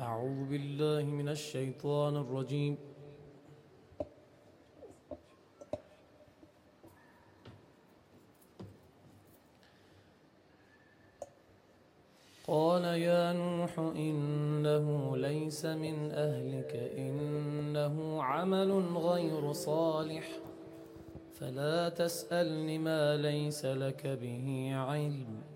أعوذ بالله من الشيطان الرجيم. قال يا نوح إنه ليس من أهلك إنه عمل غير صالح. فلا تسألني ما ليس لك به علم.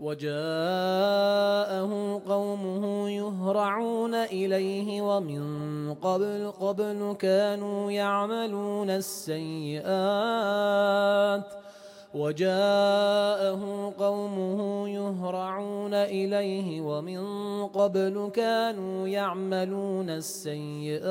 وجاءه قومه يهرعون إليه ومن قبل قبل كانوا يعملون السيئات وجاءه قومه يهرعون إليه ومن قبل كانوا يعملون السيئات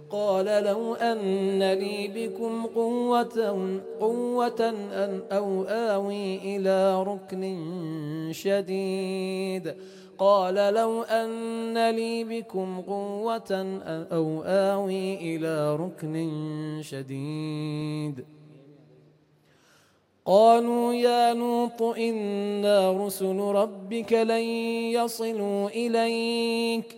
قال لو أن لي بكم قوة, قوة أن أو آوي إلى ركن شديد. قال لو أن لي بكم قوة أو آوي إلى ركن شديد. قالوا يا لوط إنا رسل ربك لن يصلوا إليك.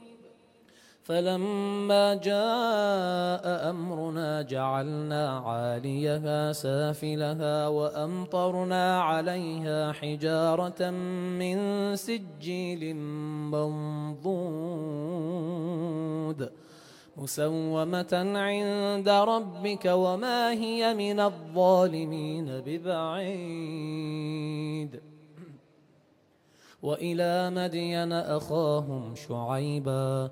فلما جاء أمرنا جعلنا عاليها سافلها وأمطرنا عليها حجارة من سجيل منضود مسومة عند ربك وما هي من الظالمين ببعيد. وإلى مدين أخاهم شعيباً